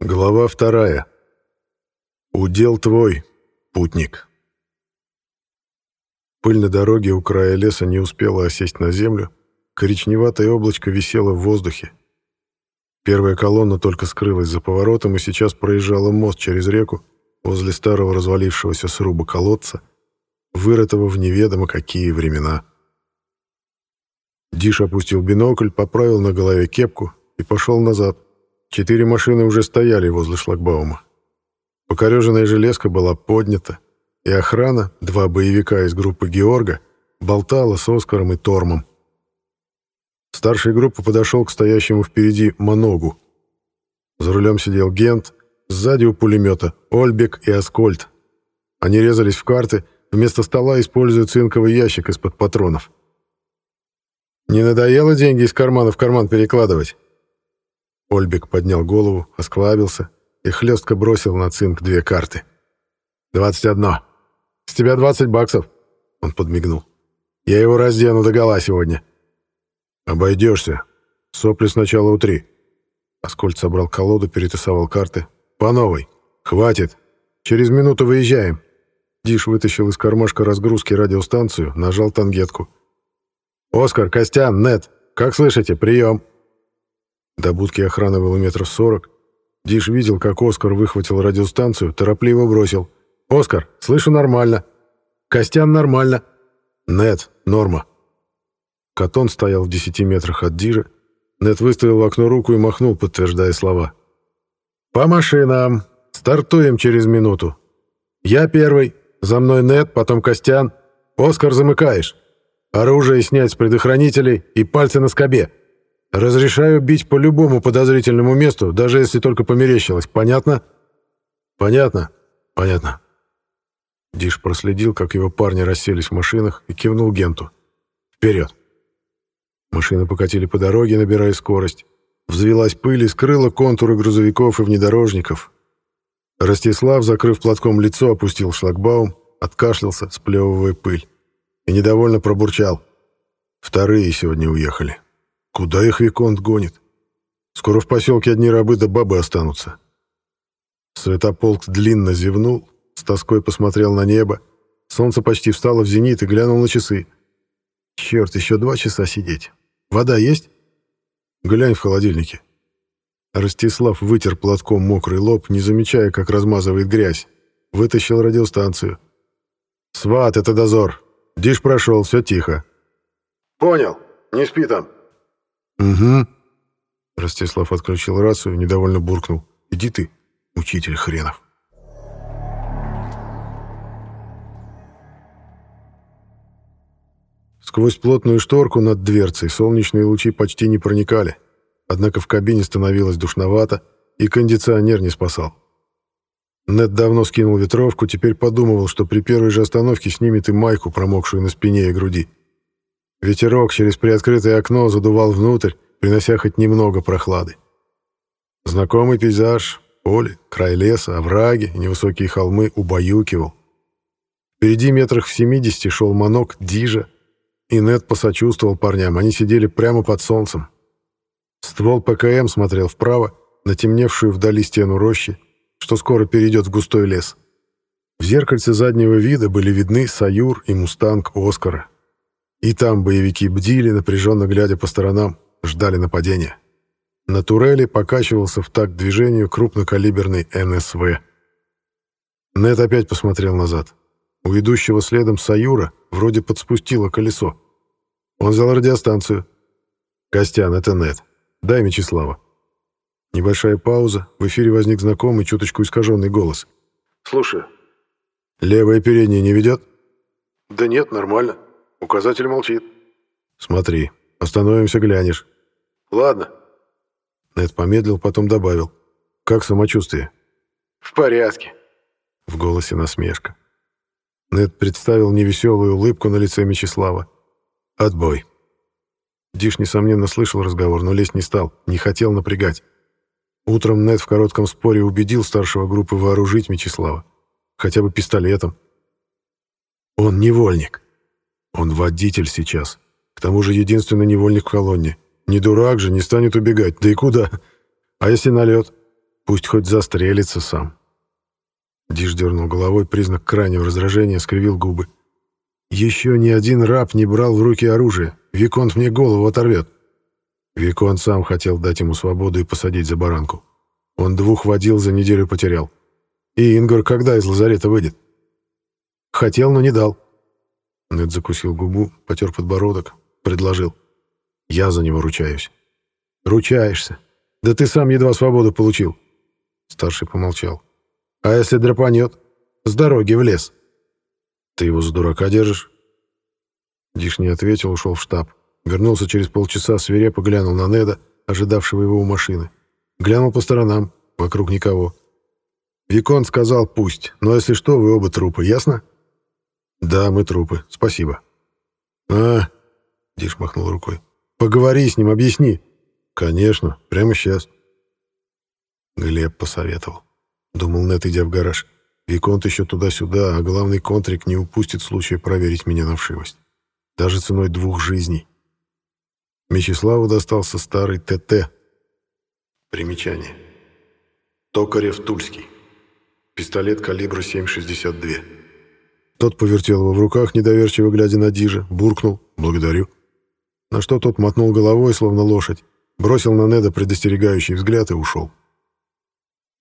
Глава вторая. Удел твой, путник. Пыль на дороге у края леса не успела осесть на землю, коричневатое облачко висело в воздухе. Первая колонна только скрылась за поворотом и сейчас проезжала мост через реку возле старого развалившегося сруба колодца, вырытого в неведомо какие времена. Диш опустил бинокль, поправил на голове кепку и пошел назад, Четыре машины уже стояли возле шлагбаума. Покореженная железка была поднята, и охрана, два боевика из группы Георга, болтала с Оскаром и Тормом. Старший группы подошел к стоящему впереди Моногу. За рулем сидел Гент, сзади у пулемета Ольбек и Аскольд. Они резались в карты, вместо стола используя цинковый ящик из-под патронов. «Не надоело деньги из кармана в карман перекладывать?» Ольбек поднял голову, осклабился и хлестко бросил на цинк две карты. «Двадцать одно. С тебя двадцать баксов!» Он подмигнул. «Я его раздену догола сегодня». «Обойдешься. Сопли сначала утри». Аскольд собрал колоду, перетасовал карты. «По новой. Хватит. Через минуту выезжаем». Диш вытащил из кармашка разгрузки радиостанцию, нажал тангетку. «Оскар, Костян, Нет, как слышите? Прием!» До будки охраны было метров сорок. Диш видел, как Оскар выхватил радиостанцию, торопливо бросил. «Оскар, слышу нормально. Костян нормально. Нет, норма». Катон стоял в десяти метрах от Дижа. Нет выставил в окно руку и махнул, подтверждая слова. «По машинам. Стартуем через минуту. Я первый. За мной Нет, потом Костян. Оскар, замыкаешь. Оружие снять с предохранителей и пальцы на скобе». Разрешаю бить по любому подозрительному месту, даже если только померещилось. Понятно? Понятно. Понятно. Диш проследил, как его парни расселись в машинах и кивнул Генту. Вперед. Машины покатили по дороге, набирая скорость. Взвелась пыль и скрыла контуры грузовиков и внедорожников. Ростислав, закрыв платком лицо, опустил шлагбаум, откашлялся, сплевывая пыль. И недовольно пробурчал. Вторые сегодня уехали. Куда их Виконт гонит? Скоро в поселке одни рабы да бабы останутся. Святополк длинно зевнул, с тоской посмотрел на небо. Солнце почти встало в зенит и глянул на часы. Черт, еще два часа сидеть. Вода есть? Глянь в холодильнике. Ростислав вытер платком мокрый лоб, не замечая, как размазывает грязь. Вытащил радиостанцию. «Сват, это дозор. Диш прошел, все тихо». «Понял. Не спи там». «Угу». Ростислав отключил рацию, недовольно буркнул. «Иди ты, учитель хренов». Сквозь плотную шторку над дверцей солнечные лучи почти не проникали, однако в кабине становилось душновато, и кондиционер не спасал. Нед давно скинул ветровку, теперь подумывал, что при первой же остановке снимет и майку, промокшую на спине и груди. Ветерок через приоткрытое окно задувал внутрь, принося хоть немного прохлады. Знакомый пейзаж, поле, край леса, овраги и невысокие холмы убаюкивал. Впереди метрах в семидесяти шел манок Дижа, и Нед посочувствовал парням, они сидели прямо под солнцем. Ствол ПКМ смотрел вправо, на темневшую вдали стену рощи, что скоро перейдет в густой лес. В зеркальце заднего вида были видны Саюр и Мустанг Оскара. И там боевики бдили, напряженно глядя по сторонам, ждали нападения. На турели покачивался в такт движению крупнокалиберный НСВ. Нет опять посмотрел назад. У идущего следом Саюра вроде подспустило колесо. Он взял радиостанцию. «Костян, это Нет. Дай Мечислава». Небольшая пауза. В эфире возник знакомый, чуточку искаженный голос. «Слушаю». «Левое переднее не ведет?» «Да нет, нормально. Указатель молчит». «Смотри. Остановимся, глянешь». «Ладно». Нед помедлил, потом добавил. «Как самочувствие?» «В порядке». В голосе насмешка. Нед представил невеселую улыбку на лице Мечислава. «Отбой». Диш, несомненно, слышал разговор, но лезть не стал, не хотел напрягать. Утром Нед в коротком споре убедил старшего группы вооружить Мечислава. Хотя бы пистолетом. Он невольник. Он водитель сейчас. К тому же единственный невольник в колонне. Не дурак же, не станет убегать. Да и куда? А если налет? Пусть хоть застрелится сам. Диш дернул головой, признак крайнего раздражения, скривил губы. Еще ни один раб не брал в руки оружие. Виконт мне голову оторвет. Виконт сам хотел дать ему свободу и посадить за баранку. Он двух водил, за неделю потерял. И Ингор когда из лазарета выйдет? Хотел, но не дал. Нед закусил губу, потер подбородок, предложил. Я за него ручаюсь. Ручаешься. Да ты сам едва свободу получил. Старший помолчал. А если драпанет? С дороги в лес. Ты его за дурака держишь? Диш не ответил, ушел в штаб. Вернулся через полчаса, свирепо глянул на Неда, ожидавшего его у машины. Глянул по сторонам, вокруг никого. Викон сказал «пусть», но если что, вы оба трупы, ясно? Да, мы трупы, спасибо. А, Диш махнул рукой. Поговори с ним, объясни. Конечно, прямо сейчас. Глеб посоветовал. Думал Нет, идя в гараж. Виконт еще туда-сюда, а главный контрик не упустит случая проверить меня на вшивость. Даже ценой двух жизней. Мечиславу достался старый ТТ. Примечание. Токарев Тульский. Пистолет калибра 7,62. Тот повертел его в руках, недоверчиво глядя на Дижа, буркнул «Благодарю». На что тот мотнул головой, словно лошадь, бросил на Неда предостерегающий взгляд и ушел.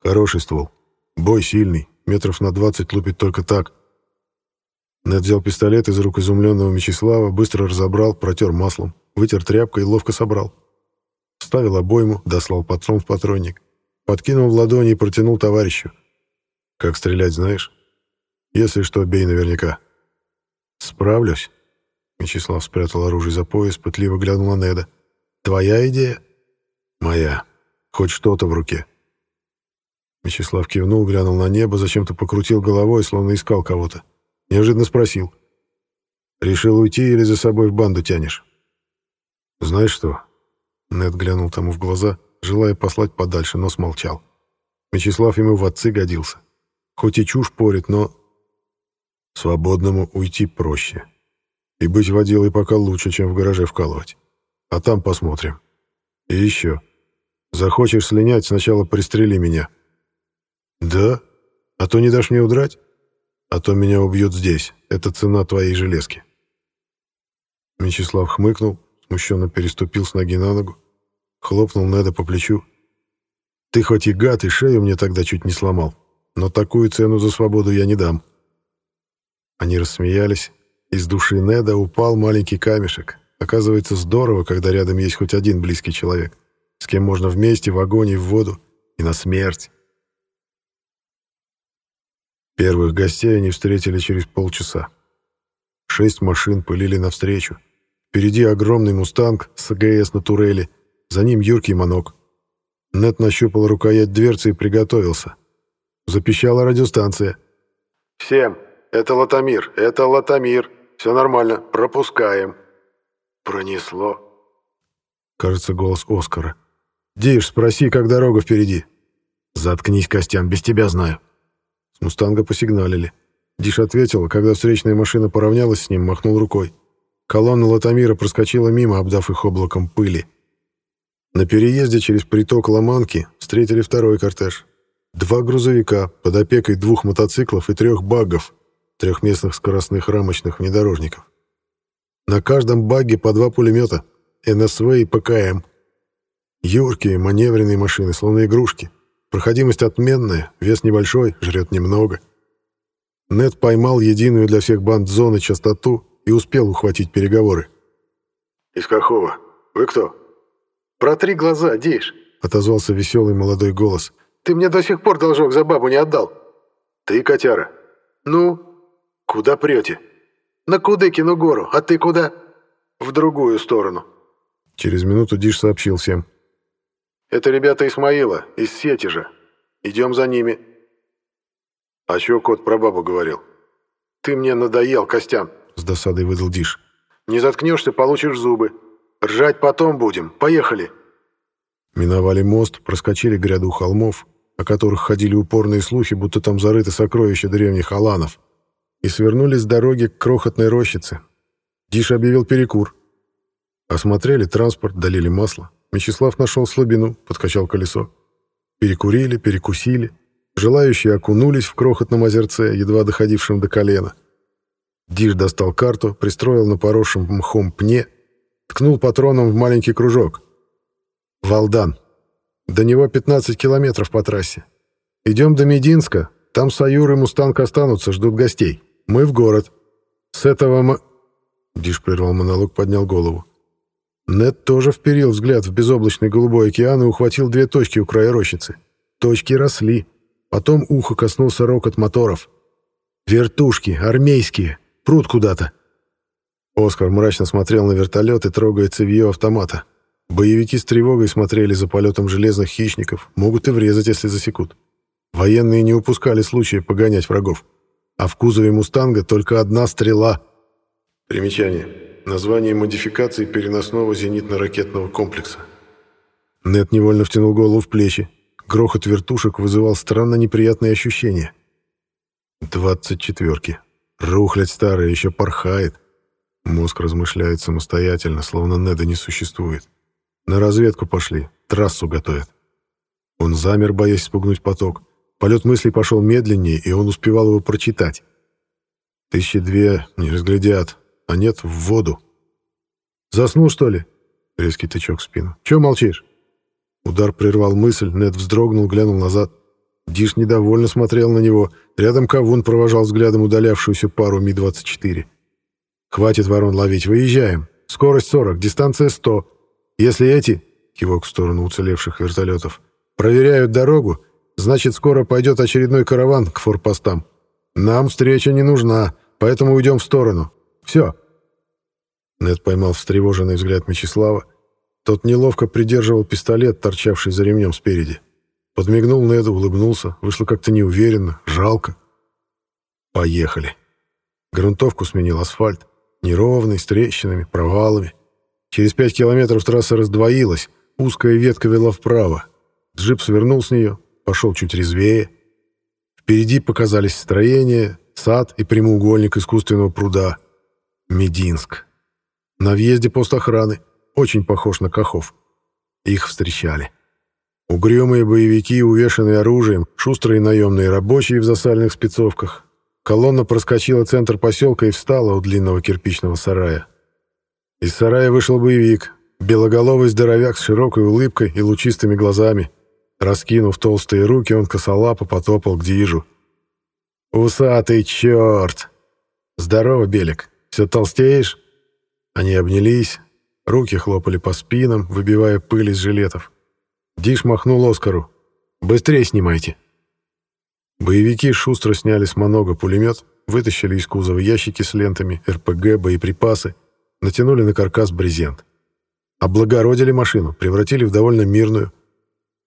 Хороший ствол. Бой сильный, метров на двадцать лупит только так. Нед взял пистолет из рук изумленного Мечислава, быстро разобрал, протер маслом, вытер тряпкой и ловко собрал. Вставил обойму, дослал патрон в патронник, подкинул в ладони и протянул товарищу. «Как стрелять, знаешь? Если что, бей наверняка». «Справлюсь». Мечислав спрятал оружие за пояс, пытливо глянул на Неда. «Твоя идея?» «Моя. Хоть что-то в руке». Мечислав кивнул, глянул на небо, зачем-то покрутил головой, словно искал кого-то. Неожиданно спросил. «Решил уйти или за собой в банду тянешь?» «Знаешь что?» Нед глянул тому в глаза, желая послать подальше, но смолчал. Мечислав ему в отцы годился. Хоть и чушь порит, но... Свободному уйти проще. И быть водилой пока лучше, чем в гараже вкалывать. А там посмотрим. И еще. Захочешь слинять, сначала пристрели меня. «Да? А то не дашь мне удрать? А то меня убьют здесь. Это цена твоей железки». Мечислав хмыкнул, смущенно переступил с ноги на ногу, хлопнул Неда по плечу. «Ты хоть и гад, и шею мне тогда чуть не сломал, но такую цену за свободу я не дам». Они рассмеялись. Из души Неда упал маленький камешек. Оказывается, здорово, когда рядом есть хоть один близкий человек, с кем можно вместе в огонь и в воду, и на смерть. Первых гостей они встретили через полчаса. Шесть машин пылили навстречу. Впереди огромный «Мустанг» с АГС на турели, за ним юркий манок. Нет нащупал рукоять дверцы и приготовился. Запищала радиостанция. «Всем! Это Латамир! Это Латамир! Все нормально, пропускаем!» «Пронесло!» Кажется, голос Оскара. «Диш, спроси, как дорога впереди!» «Заткнись, Костян, без тебя знаю!» С «Мустанга» посигналили. Диш ответил, когда встречная машина поравнялась с ним, махнул рукой. Колонна Латамира проскочила мимо, обдав их облаком пыли. На переезде через приток Ломанки встретили второй кортеж. Два грузовика под опекой двух мотоциклов и трех баггов, трехместных скоростных рамочных внедорожников. На каждом багге по два пулемета, НСВ и ПКМ. Юркие маневренные машины, словно игрушки. Проходимость отменная, вес небольшой, жрет немного. Нет поймал единую для всех банд зоны частоту и успел ухватить переговоры. «Из какого? Вы кто?» «Протри глаза, Дейш», — отозвался веселый молодой голос. «Ты мне до сих пор должок за бабу не отдал». «Ты, котяра?» «Ну?» «Куда прете?» «На Кудыкину гору, а ты куда?» «В другую сторону». Через минуту Диш сообщил всем. Это ребята Исмаила, из сети же. Идем за ними». «А чё кот про бабу говорил?» «Ты мне надоел, Костян», — с досадой выдал Диш. «Не заткнешься, получишь зубы. Ржать потом будем. Поехали». Миновали мост, проскочили гряду холмов, о которых ходили упорные слухи, будто там зарыты сокровища древних аланов, и свернули с дороги к крохотной рощице. Диш объявил перекур. Осмотрели транспорт, долили масло. Мечислав нашел слабину, подкачал колесо. Перекурили, перекусили. Желающие окунулись в крохотном озерце, едва доходившем до колена. Диш достал карту, пристроил на поросшем мхом пне, ткнул патроном в маленький кружок. «Валдан. До него 15 километров по трассе. Идем до Мединска, там Саюр и Мустанг останутся, ждут гостей. Мы в город. С этого мы...» Диш прервал монолог, поднял голову. Нед тоже вперил взгляд в безоблачный голубой океан и ухватил две точки у края рощицы. Точки росли. Потом ухо коснулся рокот моторов. «Вертушки, армейские, прут куда-то». Оскар мрачно смотрел на вертолет и трогая цевье автомата. Боевики с тревогой смотрели за полетом железных хищников, могут и врезать, если засекут. Военные не упускали случая погонять врагов. А в кузове «Мустанга» только одна стрела. Примечание. Название модификации переносного зенитно-ракетного комплекса. Нет невольно втянул голову в плечи. Грохот вертушек вызывал странно неприятные ощущения. Двадцать четверки. Рухлядь старая еще порхает. Мозг размышляет самостоятельно, словно Неда не существует. На разведку пошли, трассу готовят. Он замер, боясь спугнуть поток. Полет мыслей пошел медленнее, и он успевал его прочитать. Тысячи две не разглядят, а нет, в воду. «Заснул, что ли?» Резкий тычок в спину. «Чего молчишь?» Удар прервал мысль, Нед вздрогнул, глянул назад. Диш недовольно смотрел на него. Рядом Кавун провожал взглядом удалявшуюся пару Ми-24. «Хватит ворон ловить, выезжаем. Скорость 40, дистанция 100. Если эти...» Кивок в сторону уцелевших вертолетов. «Проверяют дорогу, значит, скоро пойдет очередной караван к форпостам. Нам встреча не нужна, поэтому уйдем в сторону. Все». Нед поймал встревоженный взгляд Мечислава. Тот неловко придерживал пистолет, торчавший за ремнем спереди. Подмигнул Неду, улыбнулся. Вышло как-то неуверенно, жалко. Поехали. Грунтовку сменил асфальт. Неровный, с трещинами, провалами. Через пять километров трасса раздвоилась. Узкая ветка вела вправо. Джип свернул с нее, пошел чуть резвее. Впереди показались строения, сад и прямоугольник искусственного пруда. Мединск. На въезде пост охраны, очень похож на Кахов. Их встречали. Угрюмые боевики, увешанные оружием, шустрые наемные рабочие в засальных спецовках. Колонна проскочила центр поселка и встала у длинного кирпичного сарая. Из сарая вышел боевик, белоголовый здоровяк с широкой улыбкой и лучистыми глазами. Раскинув толстые руки, он косолапо потопал к дижу. «Усатый черт! Здорово, Белик, все толстеешь?» Они обнялись, руки хлопали по спинам, выбивая пыль из жилетов. Диш махнул Оскару. «Быстрее снимайте!» Боевики шустро сняли с Монога пулемет, вытащили из кузова ящики с лентами, РПГ, боеприпасы, натянули на каркас брезент. Облагородили машину, превратили в довольно мирную.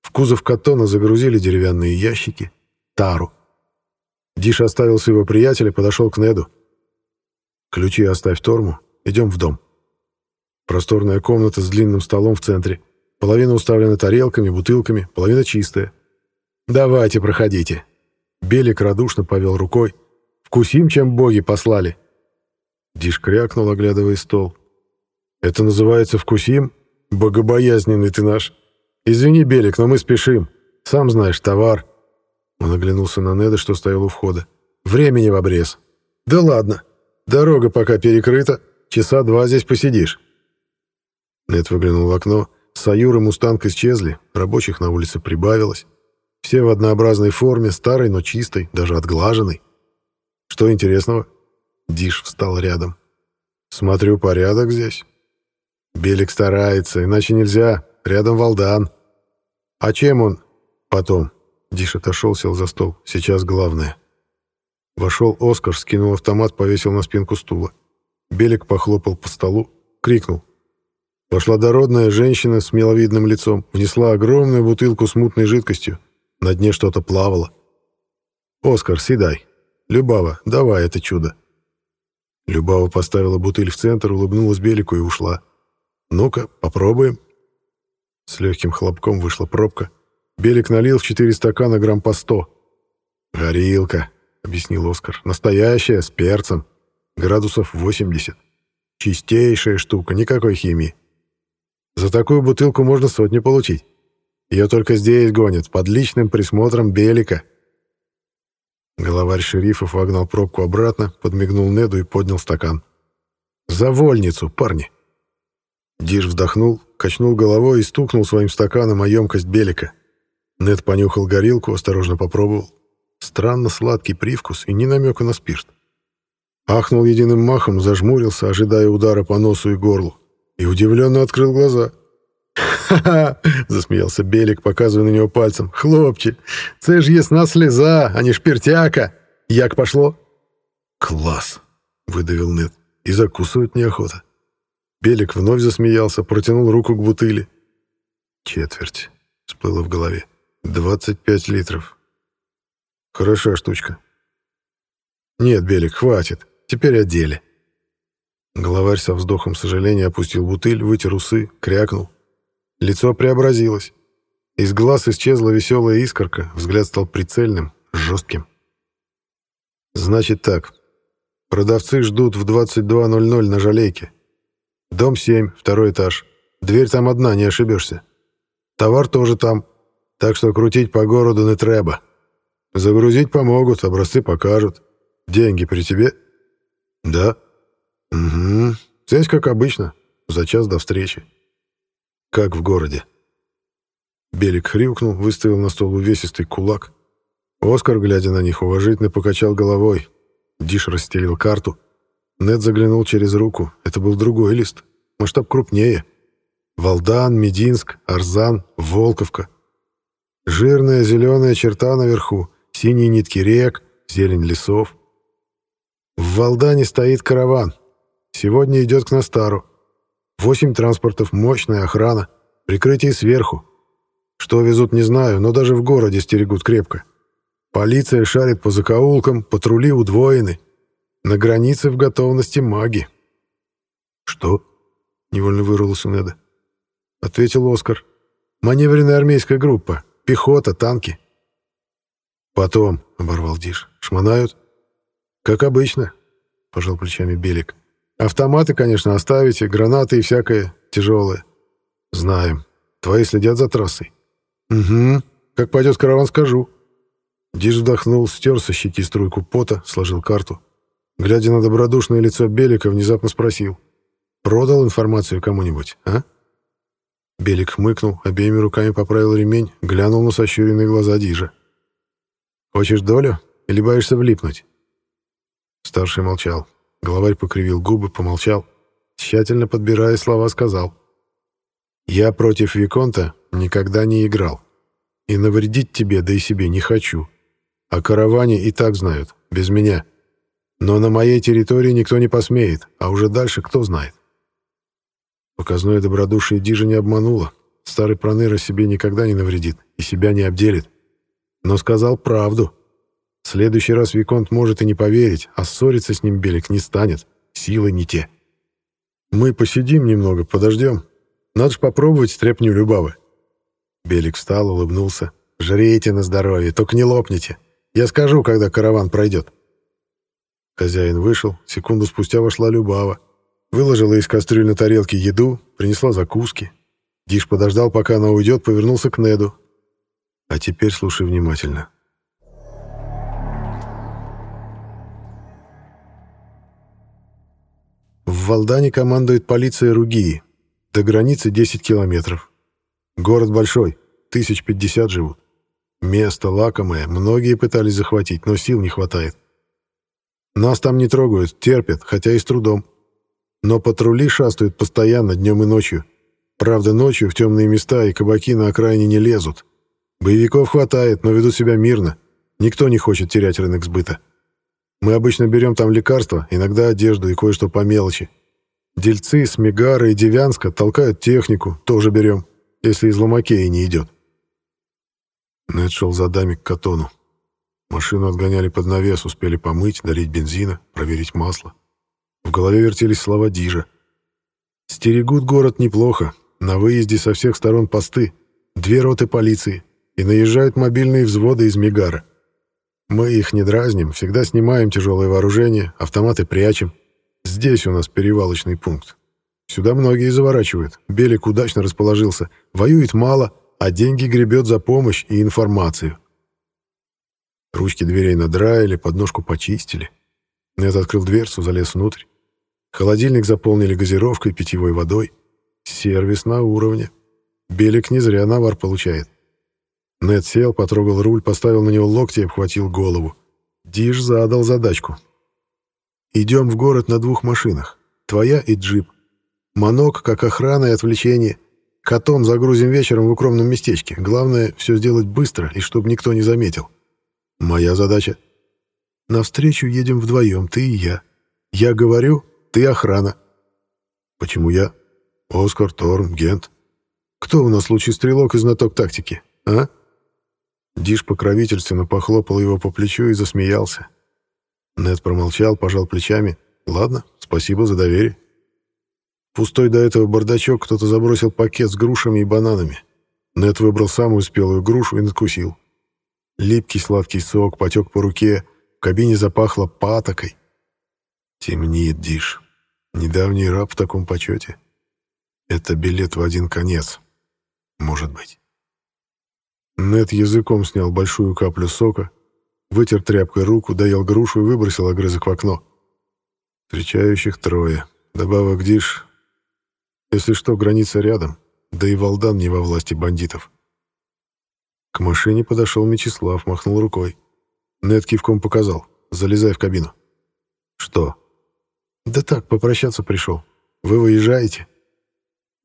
В кузов катона загрузили деревянные ящики, тару. Диш оставил своего приятеля, подошел к Неду. «Ключи оставь Торму, Идем в дом. Просторная комната с длинным столом в центре. Половина уставлена тарелками, бутылками, половина чистая. «Давайте, проходите». Белик радушно повел рукой. «Вкусим, чем боги послали». Диш крякнул, оглядывая стол. «Это называется вкусим? Богобоязненный ты наш. Извини, Белик, но мы спешим. Сам знаешь, товар». Он оглянулся на Неда, что стоял у входа. «Времени в обрез». «Да ладно. Дорога пока перекрыта. Часа два здесь посидишь». Нед выглянул в окно. Саюр и Мустанг исчезли, рабочих на улице прибавилось. Все в однообразной форме, старой, но чистой, даже отглаженной. Что интересного? Диш встал рядом. Смотрю, порядок здесь. Белик старается, иначе нельзя. Рядом Валдан. А чем он? Потом. Диш отошел, сел за стол. Сейчас главное. Вошел Оскар, скинул автомат, повесил на спинку стула. Белик похлопал по столу, крикнул. Пошла дородная женщина с миловидным лицом, внесла огромную бутылку с мутной жидкостью. На дне что-то плавало. «Оскар, седай. Любава, давай это чудо». Любава поставила бутыль в центр, улыбнулась Белику и ушла. «Ну-ка, попробуем». С легким хлопком вышла пробка. Белик налил в четыре стакана грамм по сто. «Горилка», — объяснил Оскар. «Настоящая, с перцем» градусов 80. Чистейшая штука, никакой химии. За такую бутылку можно сотни получить. Ее только здесь гонят, под личным присмотром Белика». Головарь шерифов вогнал пробку обратно, подмигнул Неду и поднял стакан. «За вольницу, парни!» Диш вздохнул, качнул головой и стукнул своим стаканом о емкость Белика. Нед понюхал горилку, осторожно попробовал. Странно сладкий привкус и ни намека на спирт. Ахнул единым махом, зажмурился, ожидая удара по носу и горлу. И удивленно открыл глаза. «Ха-ха!» — засмеялся Белик, показывая на него пальцем. «Хлопче, це ж ясна слеза, а не шпиртяка! Як пошло?» «Класс!» — выдавил Нед. «И закусывать неохота». Белик вновь засмеялся, протянул руку к бутыли. «Четверть», — всплыло в голове. «Двадцать пять литров. Хороша штучка». «Нет, Белик, хватит. Теперь о деле». Главарь со вздохом сожаления опустил бутыль, вытер усы, крякнул. Лицо преобразилось. Из глаз исчезла веселая искорка, взгляд стал прицельным, жестким. «Значит так. Продавцы ждут в 22.00 на жалейке. Дом 7, второй этаж. Дверь там одна, не ошибешься. Товар тоже там, так что крутить по городу не треба. Загрузить помогут, образцы покажут. Деньги при тебе?» «Да». «Угу. Здесь как обычно. За час до встречи. Как в городе». Белик хрюкнул, выставил на стол увесистый кулак. Оскар, глядя на них, уважительно покачал головой. Диш расстелил карту. Нед заглянул через руку. Это был другой лист. Масштаб крупнее. Валдан, Мединск, Арзан, Волковка. Жирная зеленая черта наверху, синие нитки рек, зелень лесов. В Валдане стоит караван. Сегодня идет к Настару. Восемь транспортов, мощная охрана, прикрытие сверху. Что везут, не знаю, но даже в городе стерегут крепко. Полиция шарит по закоулкам, патрули удвоены. На границе в готовности маги. «Что?» — невольно вырвался Неда. Ответил Оскар. «Маневренная армейская группа. Пехота, танки». «Потом», — оборвал Диш. «Шмонают?» «Как обычно», — пожал плечами Белик. «Автоматы, конечно, оставите, гранаты и всякое тяжелое. Знаем. Твои следят за трассой». «Угу. Как пойдет караван, скажу». Диш вдохнул, стер со щеки струйку пота, сложил карту. Глядя на добродушное лицо Белика, внезапно спросил. «Продал информацию кому-нибудь, а?» Белик хмыкнул, обеими руками поправил ремень, глянул на сощуренные глаза Дижа. «Хочешь долю или боишься влипнуть?» Старший молчал. Главарь покривил губы, помолчал. Тщательно подбирая слова, сказал. «Я против Виконта никогда не играл. И навредить тебе, да и себе не хочу. О караване и так знают, без меня. Но на моей территории никто не посмеет, а уже дальше кто знает». Показное добродушие Дижа не обмануло. Старый проныра себе никогда не навредит и себя не обделит. Но сказал правду. В следующий раз Виконт может и не поверить, а ссориться с ним Белик не станет. Силы не те. «Мы посидим немного, подождем. Надо ж попробовать стряпню Любавы». Белик встал, улыбнулся. «Жрейте на здоровье, только не лопните. Я скажу, когда караван пройдет». Хозяин вышел, секунду спустя вошла Любава. Выложила из кастрюль на тарелке еду, принесла закуски. Диш подождал, пока она уйдет, повернулся к Неду. «А теперь слушай внимательно. В Валдане командует полиция Ругии. До границы 10 километров. Город большой, тысяч пятьдесят живут. Место лакомое, многие пытались захватить, но сил не хватает. Нас там не трогают, терпят, хотя и с трудом. Но патрули шастают постоянно, днем и ночью. Правда, ночью в темные места и кабаки на окраине не лезут. Боевиков хватает, но ведут себя мирно. Никто не хочет терять рынок сбыта. Мы обычно берем там лекарства, иногда одежду и кое-что по мелочи. Дельцы с Мегара и Девянска толкают технику, тоже берем, если из Ломакеи не идет. Нед шел за дами к Катону. Машину отгоняли под навес, успели помыть, долить бензина, проверить масло. В голове вертелись слова Дижа. «Стерегут город неплохо. На выезде со всех сторон посты, две роты полиции, и наезжают мобильные взводы из Мегара. Мы их не дразним, всегда снимаем тяжелое вооружение, автоматы прячем. Здесь у нас перевалочный пункт. Сюда многие заворачивают. Белик удачно расположился. Воюет мало, а деньги гребет за помощь и информацию. Ручки дверей надраили, подножку почистили. Нед открыл дверцу, залез внутрь. Холодильник заполнили газировкой, питьевой водой. Сервис на уровне. Белик не зря навар получает. Нед сел, потрогал руль, поставил на него локти и обхватил голову. Диш задал задачку. «Идем в город на двух машинах. Твоя и джип. Манок как охрана и отвлечение. Катон загрузим вечером в укромном местечке. Главное, все сделать быстро и чтобы никто не заметил. Моя задача. Навстречу едем вдвоем, ты и я. Я говорю, ты охрана. Почему я? Оскар, Торм, Гент. Кто у нас лучший стрелок и знаток тактики, а? Диш покровительственно похлопал его по плечу и засмеялся. Нед промолчал, пожал плечами. «Ладно, спасибо за доверие». пустой до этого бардачок кто-то забросил пакет с грушами и бананами. Нед выбрал самую спелую грушу и надкусил. Липкий сладкий сок потек по руке, в кабине запахло патокой. Темнеет Диш. Недавний раб в таком почете. Это билет в один конец. Может быть. Нед языком снял большую каплю сока, вытер тряпкой руку, доел грушу и выбросил огрызок в окно. Встречающих трое. Добавок Диш. Если что, граница рядом, да и Валдан не во власти бандитов. К машине подошел Мечислав, махнул рукой. Нед кивком показал. «Залезай в кабину». «Что?» «Да так, попрощаться пришел. Вы выезжаете?»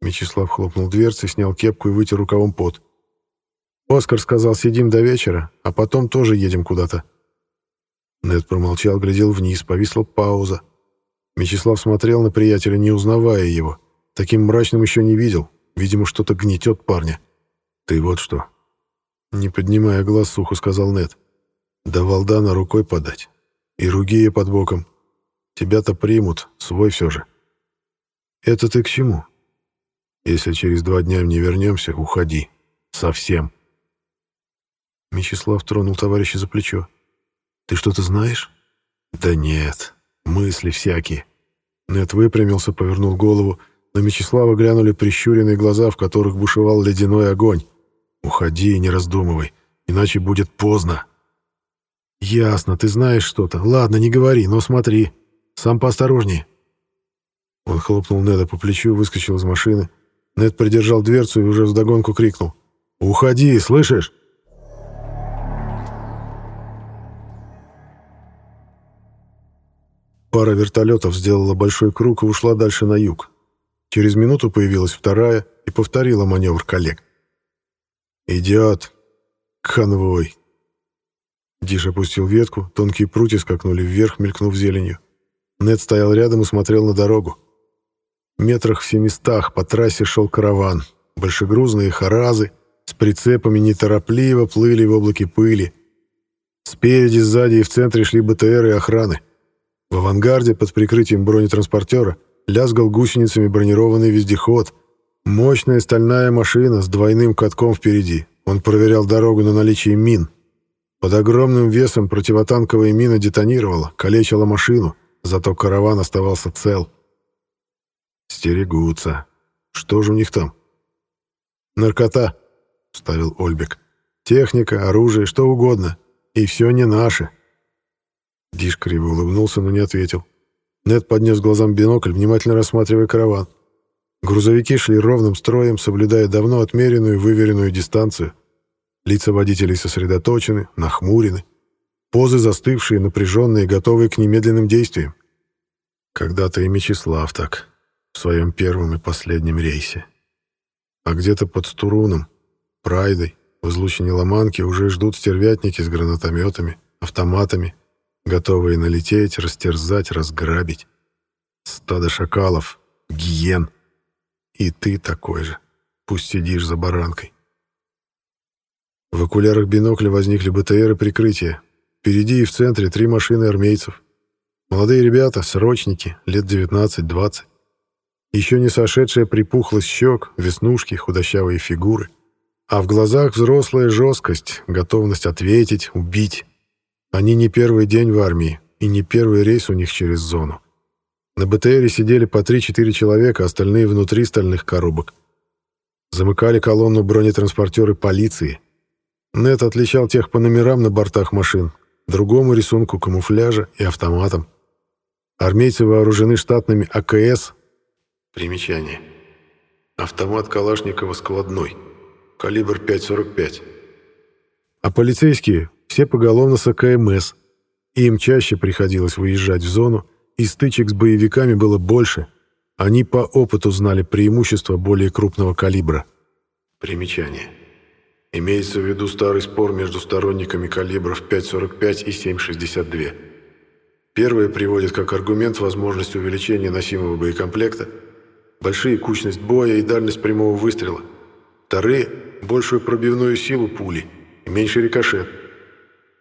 Мечислав хлопнул дверцей, снял кепку и вытер рукавом пот. Оскар сказал, сидим до вечера, а потом тоже едем куда-то. Нед промолчал, глядел вниз, повисла пауза. Мечислав смотрел на приятеля, не узнавая его. Таким мрачным еще не видел. Видимо, что-то гнетет парня. «Ты вот что». Не поднимая глаз, сухо сказал Нед. «Да Валдана рукой подать. И Ругия под боком. Тебя-то примут, свой все же». «Это ты к чему?» «Если через два дня не вернемся, уходи. Совсем». Мечислав тронул товарища за плечо. «Ты что-то знаешь?» «Да нет, мысли всякие». Нет выпрямился, повернул голову. На Мечислава глянули прищуренные глаза, в которых бушевал ледяной огонь. «Уходи и не раздумывай, иначе будет поздно». «Ясно, ты знаешь что-то. Ладно, не говори, но смотри. Сам поосторожнее». Он хлопнул Неда по плечу, выскочил из машины. Нед придержал дверцу и уже вдогонку крикнул. «Уходи, слышишь?» Пара вертолетов сделала большой круг и ушла дальше на юг. Через минуту появилась вторая и повторила маневр коллег. «Идет! Конвой!» Диш опустил ветку, тонкие прутья скакнули вверх, мелькнув зеленью. Нед стоял рядом и смотрел на дорогу. Метрах в семистах по трассе шел караван. Большегрузные харазы с прицепами неторопливо плыли в облаке пыли. Спереди, сзади и в центре шли БТР и охраны. В авангарде под прикрытием бронетранспортера лязгал гусеницами бронированный вездеход. Мощная стальная машина с двойным катком впереди. Он проверял дорогу на наличие мин. Под огромным весом противотанковая мина детонировала, калечила машину, зато караван оставался цел. «Стерегутся. Что же у них там?» «Наркота», — вставил Ольбек. «Техника, оружие, что угодно. И все не наше». Диш криво улыбнулся, но не ответил. Нед поднес глазам бинокль, внимательно рассматривая караван. Грузовики шли ровным строем, соблюдая давно отмеренную и выверенную дистанцию. Лица водителей сосредоточены, нахмурены. Позы застывшие, напряженные, готовые к немедленным действиям. Когда-то и Мечислав так, в своем первом и последнем рейсе. А где-то под Стуруном, Прайдой, в излучине Ломанки уже ждут стервятники с гранатометами, автоматами готовые налететь, растерзать, разграбить. Стадо шакалов, гиен. И ты такой же, пусть сидишь за баранкой. В окулярах бинокля возникли БТР и прикрытие. Впереди и в центре три машины армейцев. Молодые ребята, срочники, лет 19-20. Еще не сошедшая припухлость щек, веснушки, худощавые фигуры. А в глазах взрослая жесткость, готовность ответить, убить. Они не первый день в армии, и не первый рейс у них через зону. На БТРе сидели по 3-4 человека, остальные внутри стальных коробок. Замыкали колонну бронетранспортеры полиции. Нет отличал тех по номерам на бортах машин, другому рисунку камуфляжа и автоматам. Армейцы вооружены штатными АКС. Примечание. Автомат Калашникова складной. Калибр 5,45. А полицейские все поголовно с АКМС. Им чаще приходилось выезжать в зону, и стычек с боевиками было больше. Они по опыту знали преимущества более крупного калибра. Примечание. Имеется в виду старый спор между сторонниками калибров 5,45 и 7,62. Первые приводят как аргумент возможность увеличения носимого боекомплекта, большие кучность боя и дальность прямого выстрела. Вторые – большую пробивную силу пули и меньший рикошет.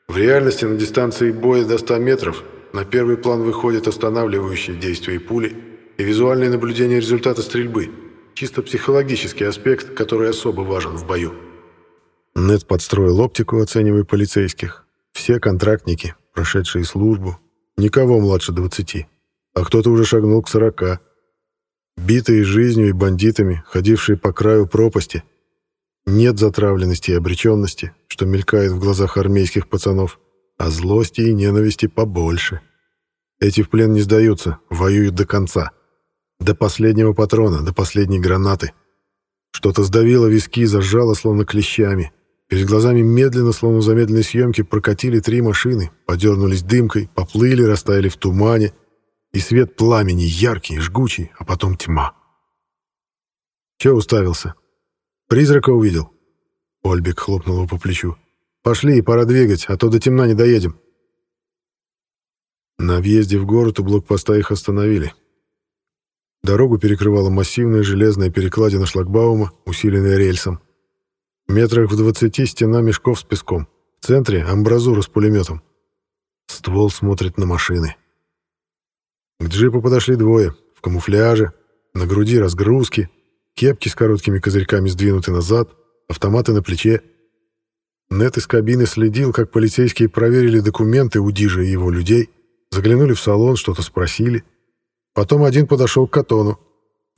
В реальности на дистанции боя до 100 метров на первый план выходит останавливающее действие пули и визуальное наблюдение результата стрельбы, чисто психологический аспект, который особо важен в бою. Нет подстроил оптику, оценивая полицейских. Все контрактники, прошедшие службу. Никого младше 20. А кто-то уже шагнул к 40. Битые жизнью и бандитами, ходившие по краю пропасти. Нет затравленности и обреченности, что мелькает в глазах армейских пацанов, а злости и ненависти побольше. Эти в плен не сдаются, воюют до конца. До последнего патрона, до последней гранаты. Что-то сдавило виски, зажало, словно клещами. Перед глазами медленно, словно в замедленной съемке, прокатили три машины, подернулись дымкой, поплыли, растаяли в тумане, и свет пламени, яркий, жгучий, а потом тьма. Че уставился? Призрака увидел? Ольбик хлопнул его по плечу. «Пошли, пора двигать, а то до темна не доедем». На въезде в город у блокпоста их остановили. Дорогу перекрывала массивная железная перекладина шлагбаума, усиленная рельсом. Метрах в двадцати стена мешков с песком. В центре амбразура с пулеметом. Ствол смотрит на машины. К джипу подошли двое. В камуфляже, на груди разгрузки, кепки с короткими козырьками сдвинуты назад, автоматы на плече. Нет из кабины следил, как полицейские проверили документы у Дижа и его людей, заглянули в салон, что-то спросили. Потом один подошел к Катону.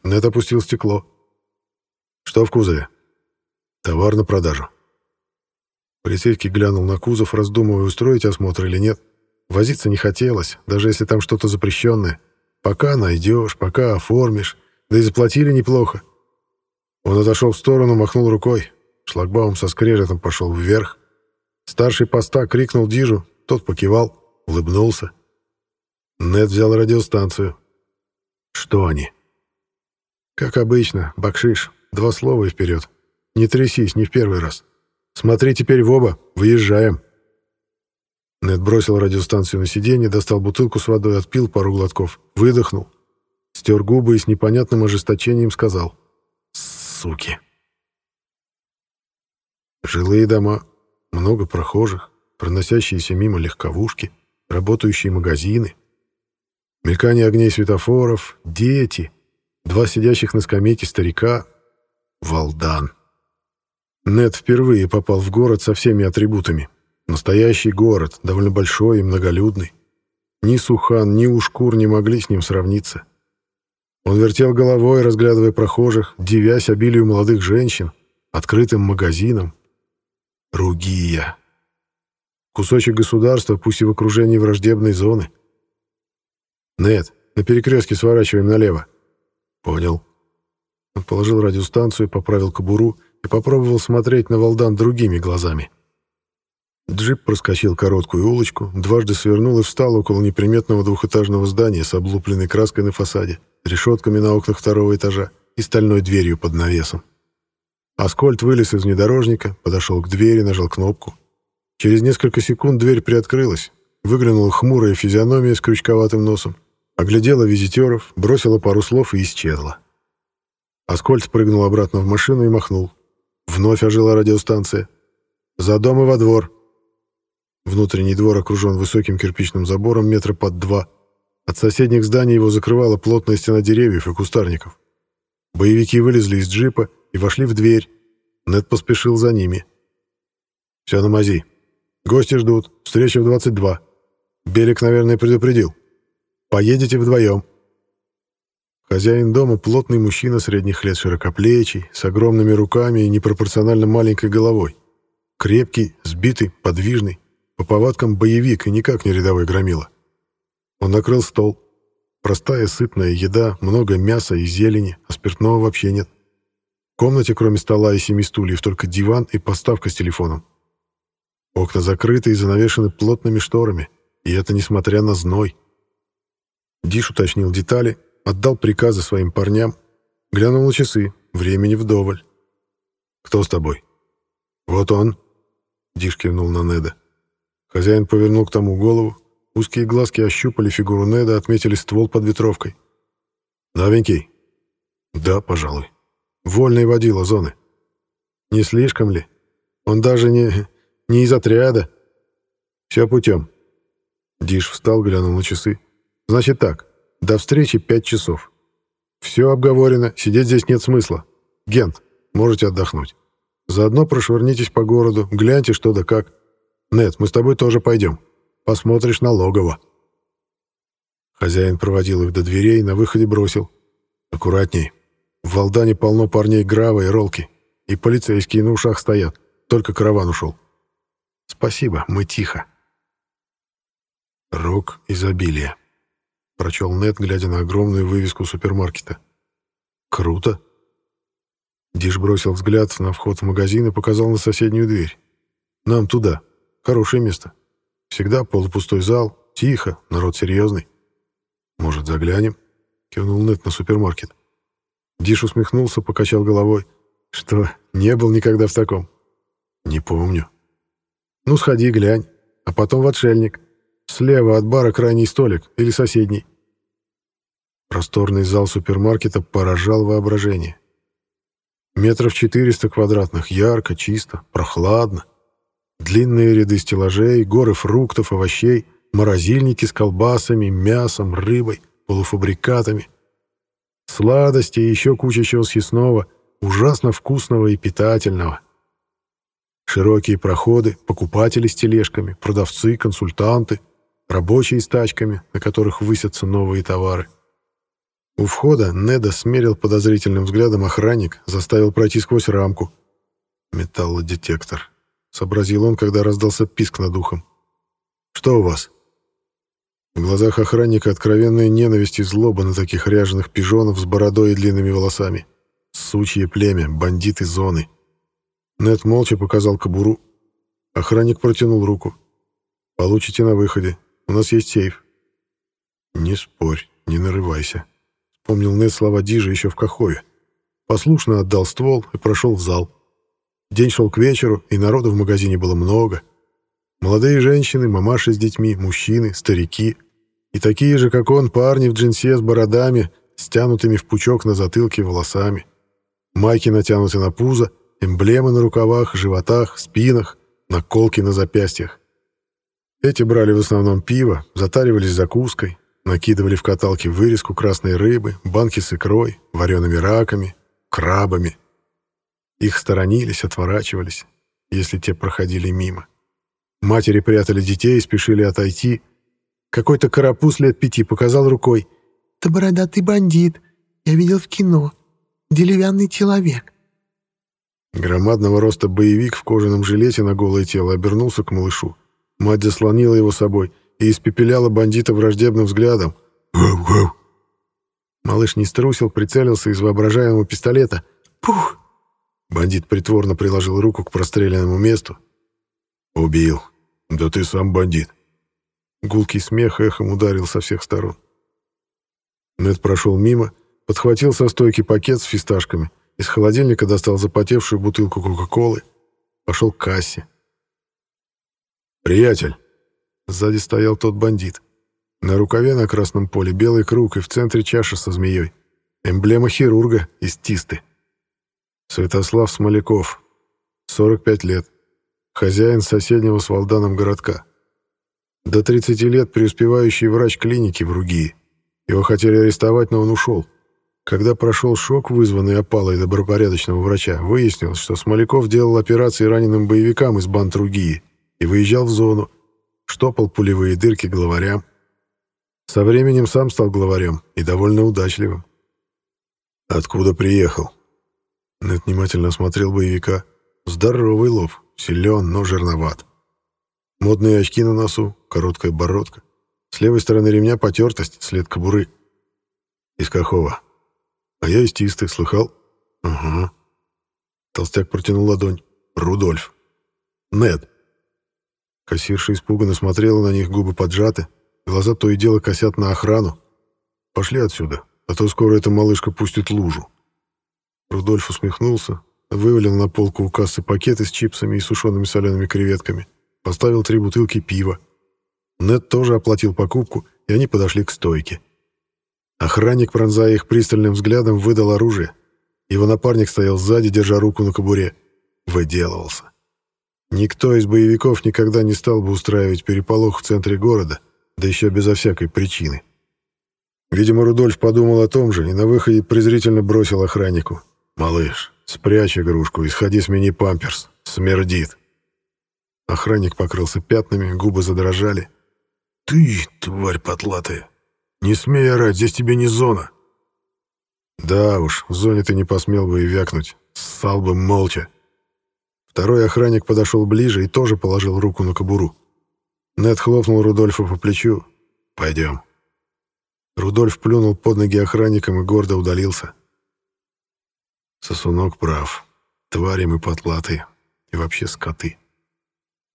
Нет опустил стекло. «Что в кузове?» Товар на продажу. Полицейский глянул на кузов, раздумывая, устроить осмотр или нет. Возиться не хотелось, даже если там что-то запрещенное. Пока найдешь, пока оформишь. Да и заплатили неплохо. Он отошел в сторону, махнул рукой. Шлагбаум со скрежетом пошел вверх. Старший поста крикнул Дижу, тот покивал, улыбнулся. Нед взял радиостанцию. Что они? Как обычно, бакшиш, два слова и вперед. Не трясись, не в первый раз. Смотри теперь в оба, выезжаем. Нед бросил радиостанцию на сиденье, достал бутылку с водой, отпил пару глотков, выдохнул, стер губы и с непонятным ожесточением сказал «Суки». Жилые дома, много прохожих, проносящиеся мимо легковушки, работающие магазины, мелькание огней светофоров, дети, два сидящих на скамейке старика, Валдан. Нед впервые попал в город со всеми атрибутами. Настоящий город, довольно большой и многолюдный. Ни Сухан, ни Ушкур не могли с ним сравниться. Он вертел головой, разглядывая прохожих, дивясь обилию молодых женщин, открытым магазином. Ругия. Кусочек государства, пусть и в окружении враждебной зоны. «Нет, на перекрестке сворачиваем налево». «Понял». Он положил радиостанцию, поправил кобуру и попробовал смотреть на Валдан другими глазами. Джип проскочил короткую улочку, дважды свернул и встал около неприметного двухэтажного здания с облупленной краской на фасаде, решетками на окнах второго этажа и стальной дверью под навесом. Аскольд вылез из внедорожника, подошел к двери, нажал кнопку. Через несколько секунд дверь приоткрылась, выглянула хмурая физиономия с крючковатым носом, оглядела визитеров, бросила пару слов и исчезла. Аскольд прыгнул обратно в машину и махнул. Вновь ожила радиостанция. «За дом и во двор». Внутренний двор окружен высоким кирпичным забором метра под два. От соседних зданий его закрывала плотная стена деревьев и кустарников. Боевики вылезли из джипа и вошли в дверь. Нед поспешил за ними. «Все на мази. Гости ждут. Встреча в 22. Белик, наверное, предупредил. Поедете вдвоем». Хозяин дома плотный мужчина средних лет широкоплечий, с огромными руками и непропорционально маленькой головой. Крепкий, сбитый, подвижный, по повадкам боевик и никак не рядовой громила. Он накрыл стол. Простая сытная еда, много мяса и зелени, а спиртного вообще нет. В комнате, кроме стола и семи стульев, только диван и поставка с телефоном. Окна закрыты и занавешены плотными шторами, и это несмотря на зной. Диш уточнил детали, отдал приказы своим парням, глянул на часы, времени вдоволь. «Кто с тобой?» «Вот он», — Диш кивнул на Неда. Хозяин повернул к тому голову, узкие глазки ощупали фигуру Неда, отметили ствол под ветровкой. «Новенький?» «Да, пожалуй. Вольный водила зоны». «Не слишком ли? Он даже не, не из отряда». «Все путем». Диш встал, глянул на часы. «Значит так, до встречи пять часов. Все обговорено, сидеть здесь нет смысла. Гент, можете отдохнуть. Заодно прошвырнитесь по городу, гляньте что да как. Нет, мы с тобой тоже пойдем. Посмотришь на логово. Хозяин проводил их до дверей, на выходе бросил. Аккуратней. В Валдане полно парней Грава и Ролки. И полицейские на ушах стоят. Только караван ушел. Спасибо, мы тихо. Рок изобилия. — прочел Нет, глядя на огромную вывеску супермаркета. «Круто!» Диш бросил взгляд на вход в магазин и показал на соседнюю дверь. «Нам туда. Хорошее место. Всегда полупустой зал, тихо, народ серьезный. Может, заглянем?» — кивнул Нет на супермаркет. Диш усмехнулся, покачал головой. «Что, не был никогда в таком?» «Не помню». «Ну, сходи, глянь, а потом в отшельник. Слева от бара крайний столик или соседний. Просторный зал супермаркета поражал воображение. Метров 400 квадратных, ярко, чисто, прохладно. Длинные ряды стеллажей, горы фруктов, овощей, морозильники с колбасами, мясом, рыбой, полуфабрикатами. Сладости и еще куча чего съестного, ужасно вкусного и питательного. Широкие проходы, покупатели с тележками, продавцы, консультанты — рабочие с тачками, на которых высятся новые товары. У входа Неда смерил подозрительным взглядом охранник, заставил пройти сквозь рамку. «Металлодетектор», — сообразил он, когда раздался писк над ухом. «Что у вас?» В глазах охранника откровенная ненависть и злоба на таких ряженых пижонов с бородой и длинными волосами. Сучье племя, бандиты зоны. Нед молча показал кобуру. Охранник протянул руку. «Получите на выходе. У нас есть сейф». «Не спорь, не нарывайся», — вспомнил Нед слова Дижа еще в Кахове. Послушно отдал ствол и прошел в зал. День шел к вечеру, и народу в магазине было много. Молодые женщины, мамаши с детьми, мужчины, старики. И такие же, как он, парни в джинсе с бородами, стянутыми в пучок на затылке волосами. Майки натянуты на пузо, эмблемы на рукавах, животах, спинах, наколки на запястьях. Эти брали в основном пиво, затаривались закуской, накидывали в каталки вырезку красной рыбы, банки с икрой, вареными раками, крабами. Их сторонились, отворачивались, если те проходили мимо. Матери прятали детей и спешили отойти. Какой-то карапуз лет пяти показал рукой. «Это бородатый бандит. Я видел в кино. Деревянный человек». Громадного роста боевик в кожаном жилете на голое тело обернулся к малышу. Мать заслонила его собой и испепеляла бандита враждебным взглядом. «Гав-гав!» Малыш не струсил, прицелился из воображаемого пистолета. «Пух!» Бандит притворно приложил руку к простреленному месту. «Убил. Да ты сам бандит». Гулкий смех эхом ударил со всех сторон. Нед прошел мимо, подхватил со стойки пакет с фисташками, из холодильника достал запотевшую бутылку Кока-Колы, пошел к кассе. «Приятель!» Сзади стоял тот бандит. На рукаве на красном поле белый круг и в центре чаша со змеей. Эмблема хирурга из Тисты. Святослав Смоляков. 45 лет. Хозяин соседнего с Валданом городка. До 30 лет преуспевающий врач клиники в Ругии. Его хотели арестовать, но он ушел. Когда прошел шок, вызванный опалой добропорядочного врача, выяснилось, что Смоляков делал операции раненым боевикам из банд Ругии и выезжал в зону, штопал пулевые дырки главарям. Со временем сам стал главарем и довольно удачливым. «Откуда приехал?» Нед внимательно осмотрел боевика. Здоровый лоб, силен, но жирноват. Модные очки на носу, короткая бородка. С левой стороны ремня потертость, след кобуры. Из Кахова. А я из Тисты, слыхал? Ага. Толстяк протянул ладонь. Рудольф. Нед. Кассирша испуганно смотрела на них, губы поджаты. Глаза то и дело косят на охрану. Пошли отсюда, а то скоро эта малышка пустит лужу. Рудольф усмехнулся, вывалил на полку у кассы пакеты с чипсами и сушеными солеными креветками, поставил три бутылки пива. Нед тоже оплатил покупку, и они подошли к стойке. Охранник, пронзая их пристальным взглядом, выдал оружие. Его напарник стоял сзади, держа руку на кобуре. Выделывался. Никто из боевиков никогда не стал бы устраивать переполох в центре города, да еще безо всякой причины. Видимо, Рудольф подумал о том же и на выходе презрительно бросил охраннику. «Малыш, спрячь игрушку и сходи смени памперс. Смердит». Охранник покрылся пятнами, губы задрожали. «Ты, тварь потлатая, не смей орать, здесь тебе не зона». «Да уж, в зоне ты не посмел бы и вякнуть. Ссал бы молча». Второй охранник подошел ближе и тоже положил руку на кобуру. Нед хлопнул Рудольфа по плечу. «Пойдем». Рудольф плюнул под ноги охранникам и гордо удалился. Сосунок прав. Твари мы потлатые. И вообще скоты.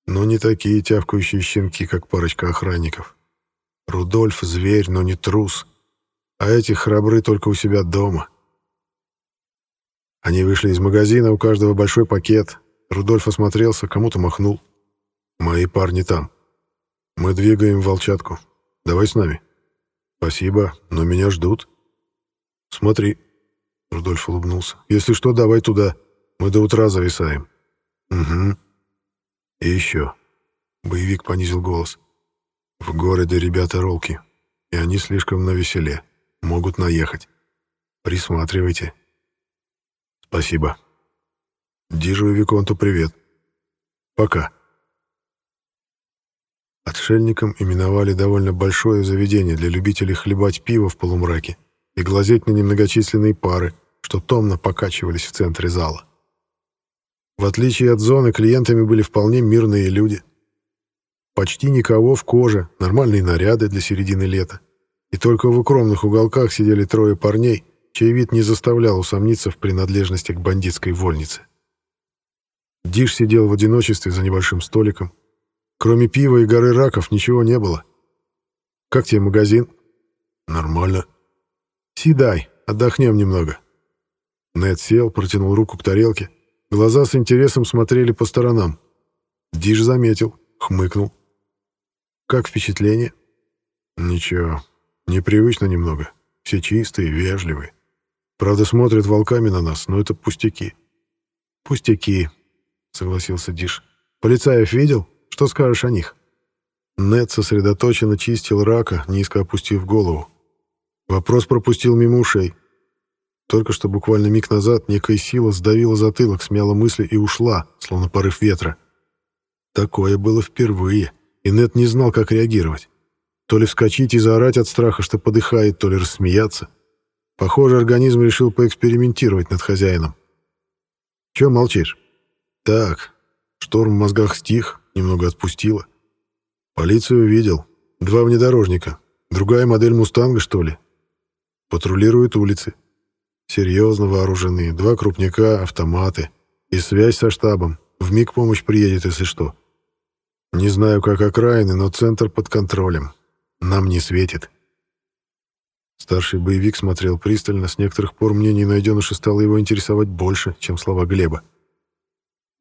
Но не такие тявкающие щенки, как парочка охранников. Рудольф — зверь, но не трус. А эти храбры только у себя дома. Они вышли из магазина, у каждого большой пакет. Рудольф осмотрелся, кому-то махнул. «Мои парни там. Мы двигаем волчатку. Давай с нами». «Спасибо, но меня ждут». «Смотри», — Рудольф улыбнулся. «Если что, давай туда. Мы до утра зависаем». «Угу. И еще». Боевик понизил голос. «В городе ребята ролки, и они слишком навеселе. Могут наехать. Присматривайте». «Спасибо». «Дижу и Виконту привет. Пока». Отшельником именовали довольно большое заведение для любителей хлебать пиво в полумраке и глазеть на немногочисленные пары, что томно покачивались в центре зала. В отличие от зоны, клиентами были вполне мирные люди. Почти никого в коже, нормальные наряды для середины лета. И только в укромных уголках сидели трое парней, чей вид не заставлял усомниться в принадлежности к бандитской вольнице. Диш сидел в одиночестве за небольшим столиком, Кроме пива и горы раков ничего не было. Как тебе магазин? Нормально. Седай, отдохнем немного. Нед сел, протянул руку к тарелке. Глаза с интересом смотрели по сторонам. Диш заметил, хмыкнул. Как впечатление? Ничего, непривычно немного. Все чистые, вежливые. Правда, смотрят волками на нас, но это пустяки. Пустяки, согласился Диш. Полицаев видел? Что скажешь о них?» Нед сосредоточенно чистил рака, низко опустив голову. Вопрос пропустил мимо ушей. Только что буквально миг назад некая сила сдавила затылок, смяла мысли и ушла, словно порыв ветра. Такое было впервые, и Нед не знал, как реагировать. То ли вскочить и заорать от страха, что подыхает, то ли рассмеяться. Похоже, организм решил поэкспериментировать над хозяином. «Чё молчишь?» «Так, шторм в мозгах стих, немного отпустило. Полицию видел. Два внедорожника. Другая модель «Мустанга», что ли? Патрулируют улицы. Серьезно вооружены. Два крупняка, автоматы. И связь со штабом. В миг помощь приедет, если что. Не знаю, как окраины, но центр под контролем. Нам не светит. Старший боевик смотрел пристально. С некоторых пор мнение найденыша стало его интересовать больше, чем слова Глеба.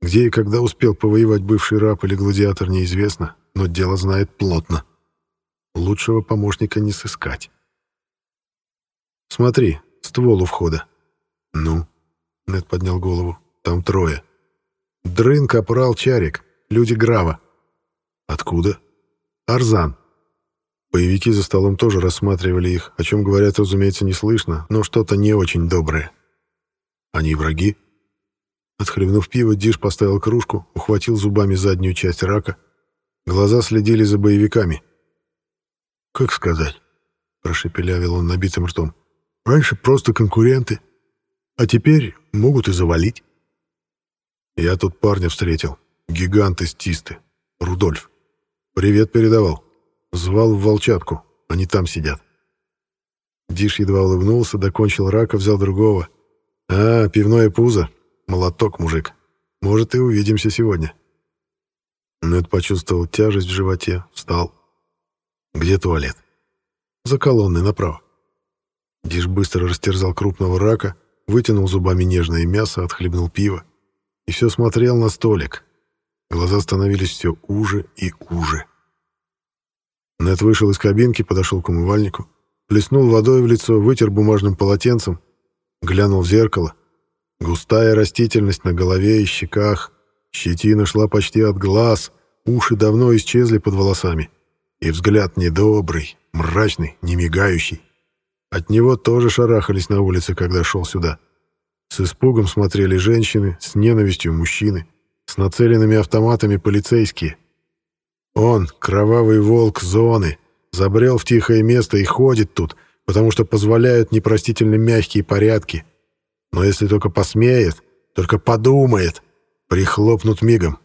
Где и когда успел повоевать бывший раб или гладиатор, неизвестно, но дело знает плотно. Лучшего помощника не сыскать. «Смотри, ствол у входа». «Ну?» — Нед поднял голову. «Там трое. Дрын, Капрал, Чарик. Люди Грава». «Откуда?» «Арзан». Боевики за столом тоже рассматривали их, о чем говорят, разумеется, не слышно, но что-то не очень доброе. «Они враги?» Отхлебнув пиво, Диш поставил кружку, ухватил зубами заднюю часть рака. Глаза следили за боевиками. «Как сказать?» — прошепелявил он набитым ртом. «Раньше просто конкуренты. А теперь могут и завалить. Я тут парня встретил. Гигант из Тисты. Рудольф. Привет передавал. Звал в Волчатку. Они там сидят. Диш едва улыбнулся, докончил рака, взял другого. А, пивное пузо. Молоток, мужик. Может, и увидимся сегодня. Нед почувствовал тяжесть в животе, встал. Где туалет? За колонной направо. Диш быстро растерзал крупного рака, вытянул зубами нежное мясо, отхлебнул пиво и все смотрел на столик. Глаза становились все уже и уже. Нед вышел из кабинки, подошел к умывальнику, плеснул водой в лицо, вытер бумажным полотенцем, глянул в зеркало. Густая растительность на голове и щеках, щетина шла почти от глаз, уши давно исчезли под волосами. И взгляд недобрый, мрачный, не мигающий. От него тоже шарахались на улице, когда шел сюда. С испугом смотрели женщины, с ненавистью мужчины, с нацеленными автоматами полицейские. Он, кровавый волк зоны, забрел в тихое место и ходит тут, потому что позволяют непростительно мягкие порядки. Но если только посмеет, только подумает, прихлопнут мигом.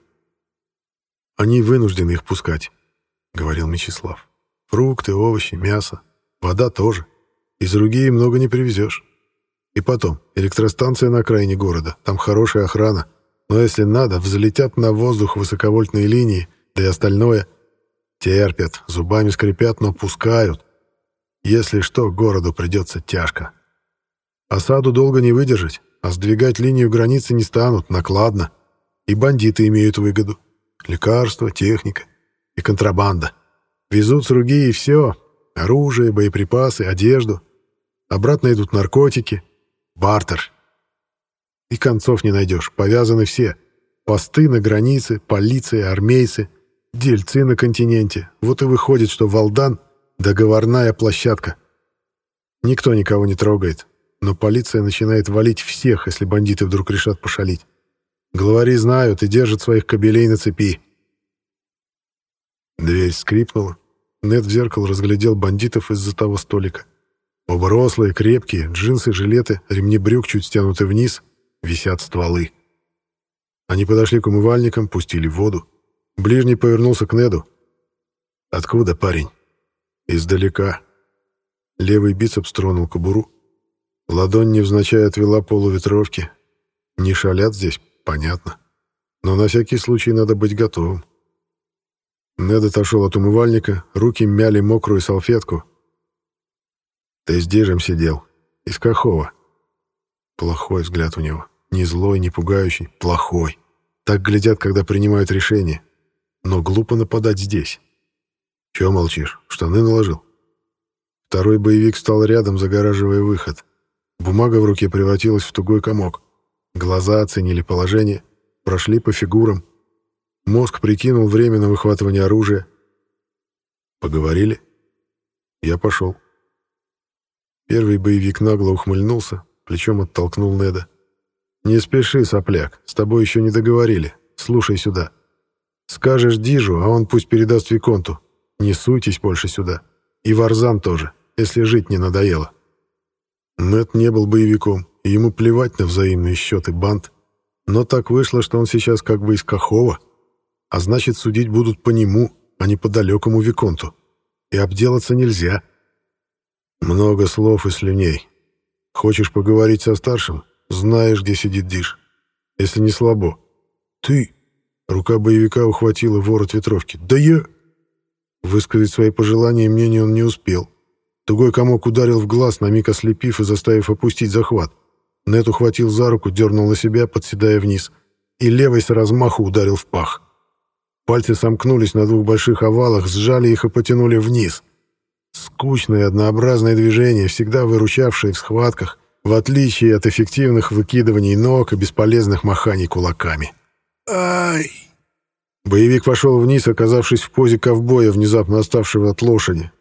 Они вынуждены их пускать. — говорил Мечислав. «Фрукты, овощи, мясо, вода тоже. Из другие много не привезешь. И потом, электростанция на окраине города, там хорошая охрана. Но если надо, взлетят на воздух высоковольтные линии, да и остальное. Терпят, зубами скрипят, но пускают. Если что, городу придется тяжко. Осаду долго не выдержать, а сдвигать линию границы не станут, накладно. И бандиты имеют выгоду. Лекарства, техника и контрабанда. Везут с руги и все. Оружие, боеприпасы, одежду. Обратно идут наркотики. Бартер. И концов не найдешь. Повязаны все. Посты на границе, полиция, армейцы, дельцы на континенте. Вот и выходит, что Валдан — договорная площадка. Никто никого не трогает. Но полиция начинает валить всех, если бандиты вдруг решат пошалить. Главари знают и держат своих кобелей на цепи. Дверь скрипнула. Нед в зеркало разглядел бандитов из-за того столика. Оба рослые, крепкие, джинсы, жилеты, ремни брюк чуть стянуты вниз, висят стволы. Они подошли к умывальникам, пустили воду. Ближний повернулся к Неду. «Откуда, парень?» «Издалека». Левый бицепс тронул кобуру. Ладонь невзначай отвела полу ветровки. Не шалят здесь, понятно. Но на всякий случай надо быть готовым. Нед отошел от умывальника, руки мяли мокрую салфетку. «Ты с Дижем сидел. Из Кахова». Плохой взгляд у него. Не злой, не пугающий. Плохой. Так глядят, когда принимают решение. Но глупо нападать здесь. Чего молчишь? Штаны наложил? Второй боевик стал рядом, загораживая выход. Бумага в руке превратилась в тугой комок. Глаза оценили положение, прошли по фигурам, Мозг прикинул время на выхватывание оружия. Поговорили. Я пошел. Первый боевик нагло ухмыльнулся, плечом оттолкнул Неда. «Не спеши, сопляк, с тобой еще не договорили. Слушай сюда. Скажешь Дижу, а он пусть передаст Виконту. Не суйтесь больше сюда. И Варзам тоже, если жить не надоело». Нед не был боевиком, и ему плевать на взаимные счеты банд. Но так вышло, что он сейчас как бы из Кахова — а значит, судить будут по нему, а не по далекому Виконту. И обделаться нельзя. Много слов и слюней. Хочешь поговорить со старшим? Знаешь, где сидит Диш. Если не слабо. Ты... Рука боевика ухватила ворот ветровки. «Да я...» Высказать свои пожелания и мнение он не успел. Тугой комок ударил в глаз, на миг ослепив и заставив опустить захват. Нет ухватил за руку, дернул на себя, подседая вниз, и левой с размаху ударил в пах. Пальцы сомкнулись на двух больших овалах, сжали их и потянули вниз. Скучное однообразное движение, всегда выручавшее в схватках, в отличие от эффективных выкидываний ног и бесполезных маханий кулаками. «Ай!» Боевик пошел вниз, оказавшись в позе ковбоя, внезапно оставшего от лошади.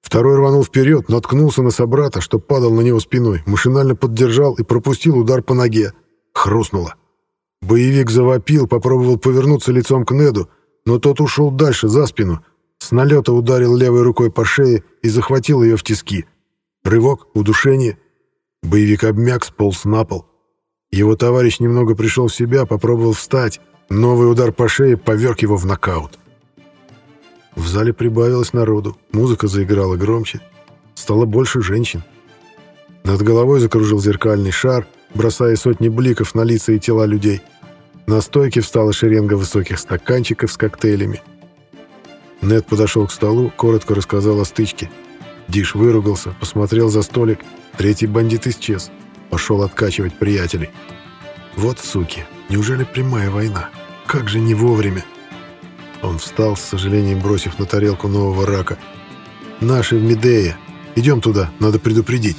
Второй рванул вперед, наткнулся на собрата, что падал на него спиной, машинально поддержал и пропустил удар по ноге. Хрустнуло. Боевик завопил, попробовал повернуться лицом к Неду, но тот ушел дальше, за спину. С налета ударил левой рукой по шее и захватил ее в тиски. Рывок, удушение. Боевик обмяк, сполз на пол. Его товарищ немного пришел в себя, попробовал встать. Новый удар по шее поверг его в нокаут. В зале прибавилось народу, музыка заиграла громче. Стало больше женщин. Над головой закружил зеркальный шар, бросая сотни бликов на лица и тела людей. На стойке встала шеренга высоких стаканчиков с коктейлями. Нед подошел к столу, коротко рассказал о стычке. Диш выругался, посмотрел за столик. Третий бандит исчез. Пошел откачивать приятелей. Вот суки, неужели прямая война? Как же не вовремя? Он встал, с сожалением бросив на тарелку нового рака. «Наши в Медее. Идем туда, надо предупредить».